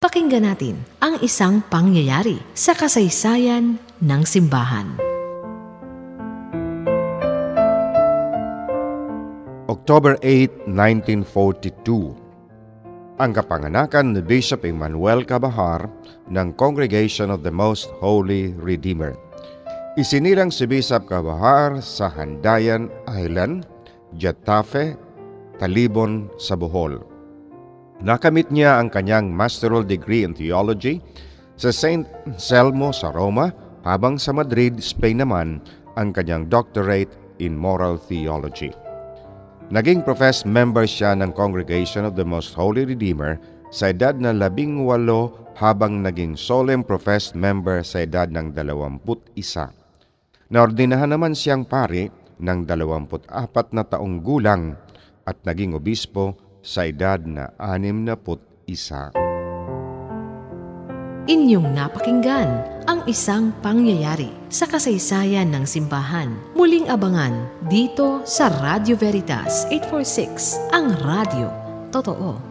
Pakinggan natin ang isang pangyayari sa kasaysayan ng simbahan. October 8, 1942 Ang kapanganakan ni Bishop Emmanuel Cabahar ng Congregation of the Most Holy Redeemer. Isinilang si Bishop Cabahar sa Handayan Island, Jatafe, Talibon sa Bohol. Nakamit niya ang kanyang masteral degree in theology sa St. Anselmo sa Roma habang sa Madrid, Spain naman ang kanyang doctorate in moral theology. Naging professed member siya ng Congregation of the Most Holy Redeemer sa edad na labing walo habang naging solemn professed member sa edad ng dalawamput isa. Naordinahan naman siyang pari ng dalawamput apat na taong gulang at naging obispo sa edad na anim na put isa. Inyong napakinggan ang isang pangyayari sa kasaysayan ng simbahan. Muling abangan dito sa Radio Veritas 846, ang radio. Totoo.